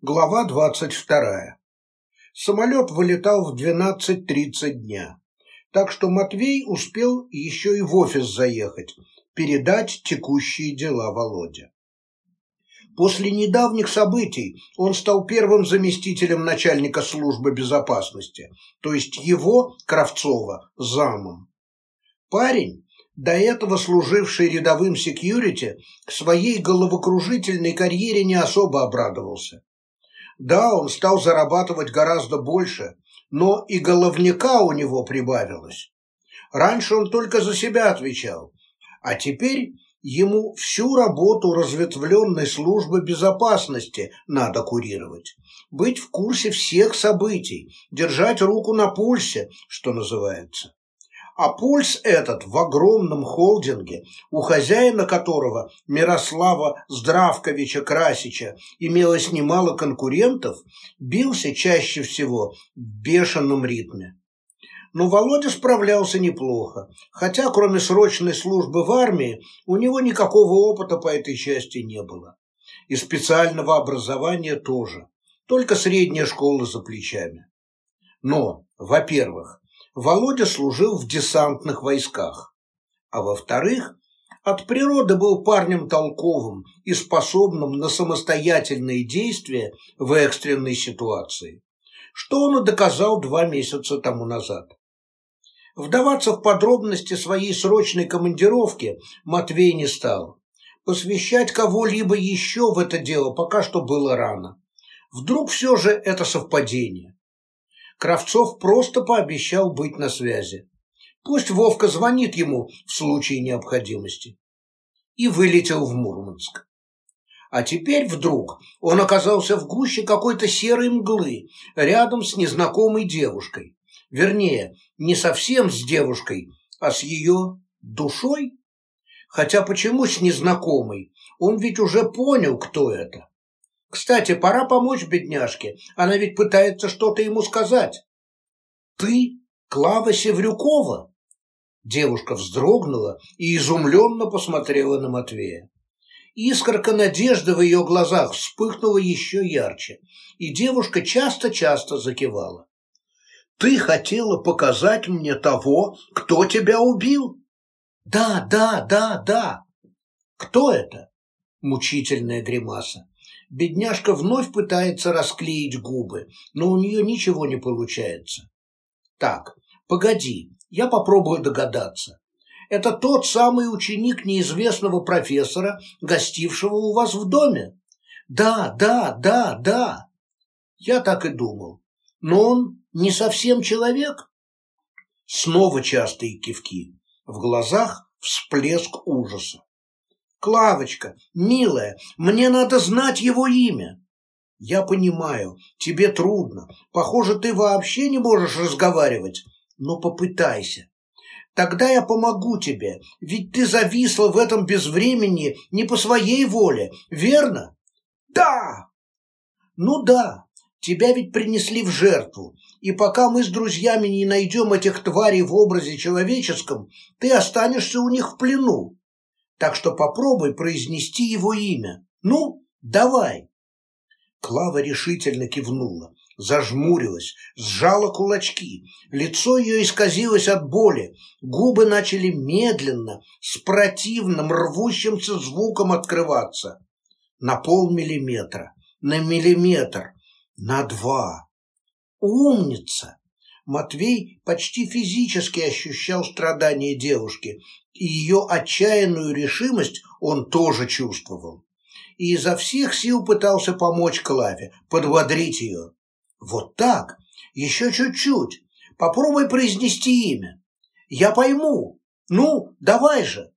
Глава двадцать вторая. Самолет вылетал в 12.30 дня, так что Матвей успел еще и в офис заехать, передать текущие дела Володе. После недавних событий он стал первым заместителем начальника службы безопасности, то есть его, Кравцова, замом. Парень, до этого служивший рядовым секьюрити, к своей головокружительной карьере не особо обрадовался. Да, он стал зарабатывать гораздо больше, но и головняка у него прибавилось. Раньше он только за себя отвечал, а теперь ему всю работу разветвленной службы безопасности надо курировать, быть в курсе всех событий, держать руку на пульсе, что называется. А пульс этот в огромном холдинге, у хозяина которого, Мирослава Здравковича Красича, имелось немало конкурентов, бился чаще всего в бешеном ритме. Но Володя справлялся неплохо, хотя кроме срочной службы в армии у него никакого опыта по этой части не было. И специального образования тоже, только средняя школа за плечами. Но, во-первых, Володя служил в десантных войсках, а во-вторых, от природы был парнем толковым и способным на самостоятельные действия в экстренной ситуации, что он и доказал два месяца тому назад. Вдаваться в подробности своей срочной командировки Матвей не стал. Посвящать кого-либо еще в это дело пока что было рано. Вдруг все же это совпадение. Кравцов просто пообещал быть на связи. Пусть Вовка звонит ему в случае необходимости. И вылетел в Мурманск. А теперь вдруг он оказался в гуще какой-то серой мглы, рядом с незнакомой девушкой. Вернее, не совсем с девушкой, а с ее душой. Хотя почему с незнакомой? Он ведь уже понял, кто это. Кстати, пора помочь бедняжке, она ведь пытается что-то ему сказать. Ты Клава Севрюкова? Девушка вздрогнула и изумленно посмотрела на Матвея. Искорка надежды в ее глазах вспыхнула еще ярче, и девушка часто-часто закивала. «Ты хотела показать мне того, кто тебя убил?» «Да, да, да, да!» «Кто это?» Мучительная гримаса. Бедняжка вновь пытается расклеить губы, но у нее ничего не получается. Так, погоди, я попробую догадаться. Это тот самый ученик неизвестного профессора, гостившего у вас в доме? Да, да, да, да. Я так и думал. Но он не совсем человек? Снова частые кивки. В глазах всплеск ужаса. Клавочка, милая, мне надо знать его имя. Я понимаю, тебе трудно. Похоже, ты вообще не можешь разговаривать. Но попытайся. Тогда я помогу тебе, ведь ты зависла в этом безвремени не по своей воле, верно? Да! Ну да, тебя ведь принесли в жертву, и пока мы с друзьями не найдем этих тварей в образе человеческом, ты останешься у них в плену так что попробуй произнести его имя. Ну, давай. Клава решительно кивнула, зажмурилась, сжала кулачки. Лицо ее исказилось от боли, губы начали медленно, с противным рвущимся звуком открываться. На полмиллиметра, на миллиметр, на два. Умница! Матвей почти физически ощущал страдания девушки, и ее отчаянную решимость он тоже чувствовал. И изо всех сил пытался помочь Клаве, подбодрить ее. «Вот так, еще чуть-чуть. Попробуй произнести имя. Я пойму. Ну, давай же!»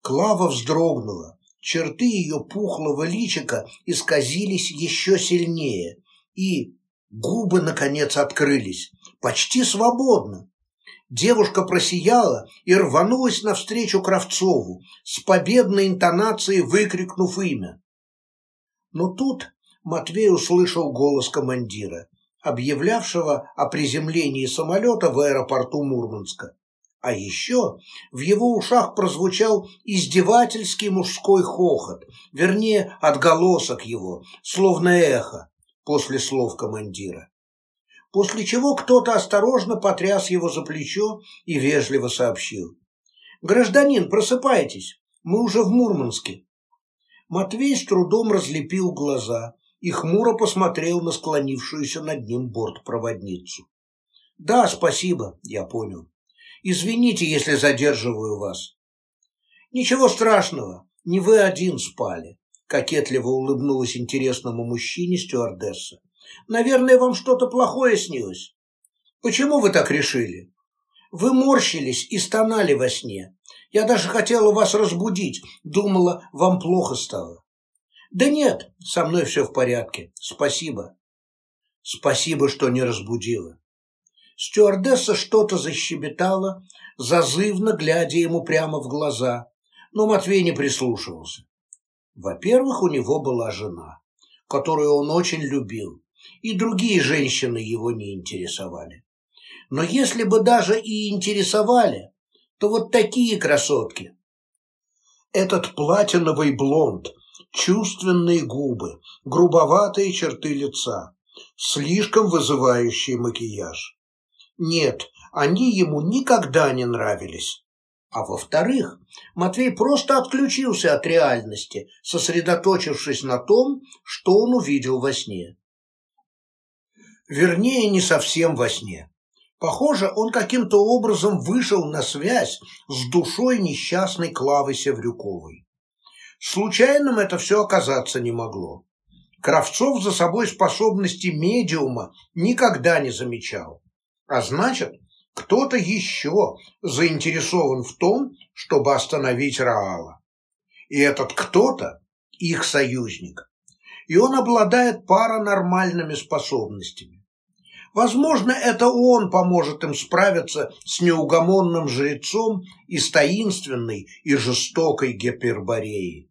Клава вздрогнула. Черты ее пухлого личика исказились еще сильнее, и губы, наконец, открылись почти свободно. Девушка просияла и рванулась навстречу Кравцову, с победной интонацией выкрикнув имя. Но тут Матвей услышал голос командира, объявлявшего о приземлении самолета в аэропорту Мурманска. А еще в его ушах прозвучал издевательский мужской хохот, вернее, отголосок его, словно эхо, после слов командира. После чего кто-то осторожно потряс его за плечо и вежливо сообщил. «Гражданин, просыпайтесь, мы уже в Мурманске». Матвей с трудом разлепил глаза и хмуро посмотрел на склонившуюся над ним бортпроводницу. «Да, спасибо, я понял. Извините, если задерживаю вас». «Ничего страшного, не вы один спали», — кокетливо улыбнулась интересному мужчине стюардесса. «Наверное, вам что-то плохое снилось». «Почему вы так решили?» «Вы морщились и стонали во сне. Я даже хотела вас разбудить, думала, вам плохо стало». «Да нет, со мной все в порядке, спасибо». «Спасибо, что не разбудила». Стюардесса что-то защебетала, зазывно глядя ему прямо в глаза, но Матвей не прислушивался. Во-первых, у него была жена, которую он очень любил, и другие женщины его не интересовали. Но если бы даже и интересовали, то вот такие красотки. Этот платиновый блонд, чувственные губы, грубоватые черты лица, слишком вызывающий макияж. Нет, они ему никогда не нравились. А во-вторых, Матвей просто отключился от реальности, сосредоточившись на том, что он увидел во сне. Вернее, не совсем во сне. Похоже, он каким-то образом вышел на связь с душой несчастной Клавы Севрюковой. Случайным это все оказаться не могло. Кравцов за собой способности медиума никогда не замечал. А значит, кто-то еще заинтересован в том, чтобы остановить Раала. И этот кто-то – их союзник. И он обладает паранормальными способностями. Возможно, это он поможет им справиться с неугомонным жрецом из таинственной и жестокой Гепербореи.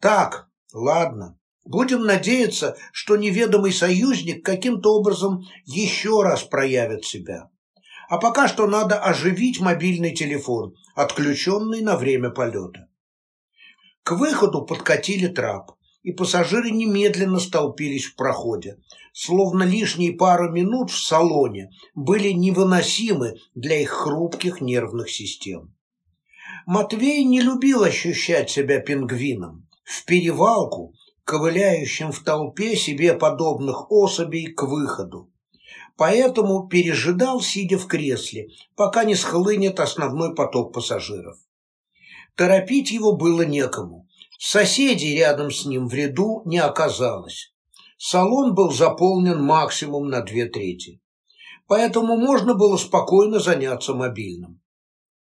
Так, ладно, Будем надеяться, что неведомый союзник каким-то образом еще раз проявит себя. А пока что надо оживить мобильный телефон, отключенный на время полета. К выходу подкатили трап, и пассажиры немедленно столпились в проходе, словно лишние пару минут в салоне были невыносимы для их хрупких нервных систем. Матвей не любил ощущать себя пингвином. В перевалку ковыляющим в толпе себе подобных особей к выходу. Поэтому пережидал, сидя в кресле, пока не схлынет основной поток пассажиров. Торопить его было некому. Соседей рядом с ним в ряду не оказалось. Салон был заполнен максимум на две трети. Поэтому можно было спокойно заняться мобильным.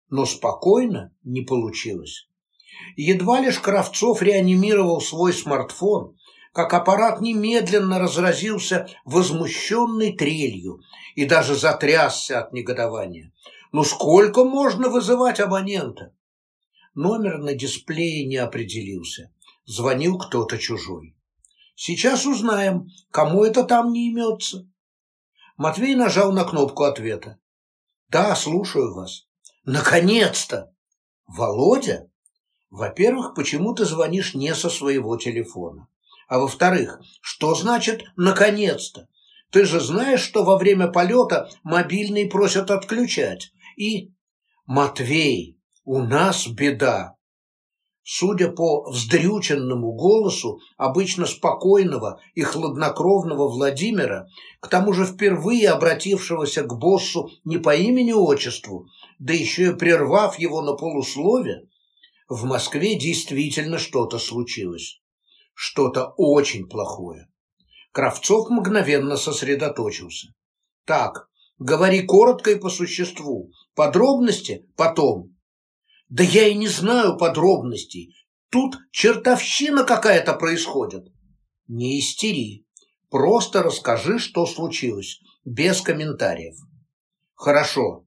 Но спокойно не получилось. Едва лишь Кравцов реанимировал свой смартфон, как аппарат немедленно разразился возмущенной трелью и даже затрясся от негодования. Ну сколько можно вызывать абонента? Номер на дисплее не определился. Звонил кто-то чужой. Сейчас узнаем, кому это там не имется. Матвей нажал на кнопку ответа. Да, слушаю вас. Наконец-то! Володя? Во-первых, почему ты звонишь не со своего телефона? А во-вторых, что значит «наконец-то»? Ты же знаешь, что во время полета мобильный просят отключать. И... Матвей, у нас беда. Судя по вздрюченному голосу обычно спокойного и хладнокровного Владимира, к тому же впервые обратившегося к боссу не по имени-отчеству, да еще и прервав его на полуслове, в Москве действительно что-то случилось. Что-то очень плохое. Кравцов мгновенно сосредоточился. Так, говори коротко и по существу. Подробности потом. Да я и не знаю подробностей. Тут чертовщина какая-то происходит. Не истери. Просто расскажи, что случилось, без комментариев. Хорошо.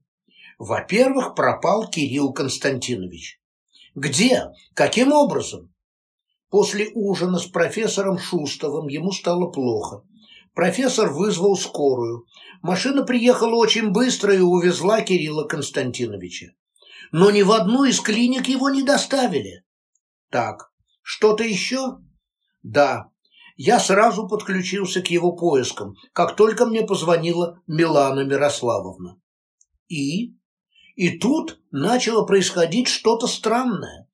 Во-первых, пропал Кирилл Константинович. Где? Каким образом? После ужина с профессором Шустовым ему стало плохо, Профессор вызвал скорую. Машина приехала очень быстро и увезла Кирилла Константиновича. Но ни в одну из клиник его не доставили. Так, что-то еще? Да, я сразу подключился к его поискам, как только мне позвонила Милана Мирославовна. И? И тут начало происходить что-то странное.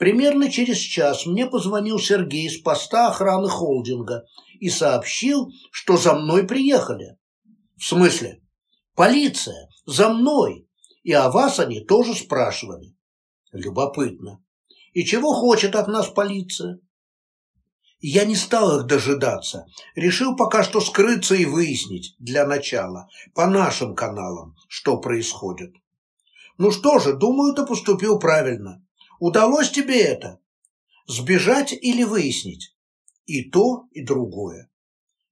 Примерно через час мне позвонил Сергей с поста охраны холдинга и сообщил, что за мной приехали. В смысле? Полиция, за мной. И о вас они тоже спрашивали. Любопытно. И чего хочет от нас полиция? Я не стал их дожидаться. Решил пока что скрыться и выяснить, для начала, по нашим каналам, что происходит. Ну что же, думаю, ты поступил правильно. Удалось тебе это? Сбежать или выяснить? И то, и другое.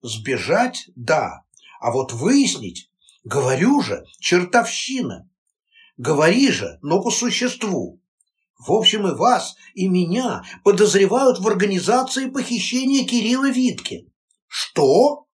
Сбежать – да, а вот выяснить, говорю же, чертовщина. Говори же, но по существу. В общем, и вас, и меня подозревают в организации похищения Кирилла Витки. Что?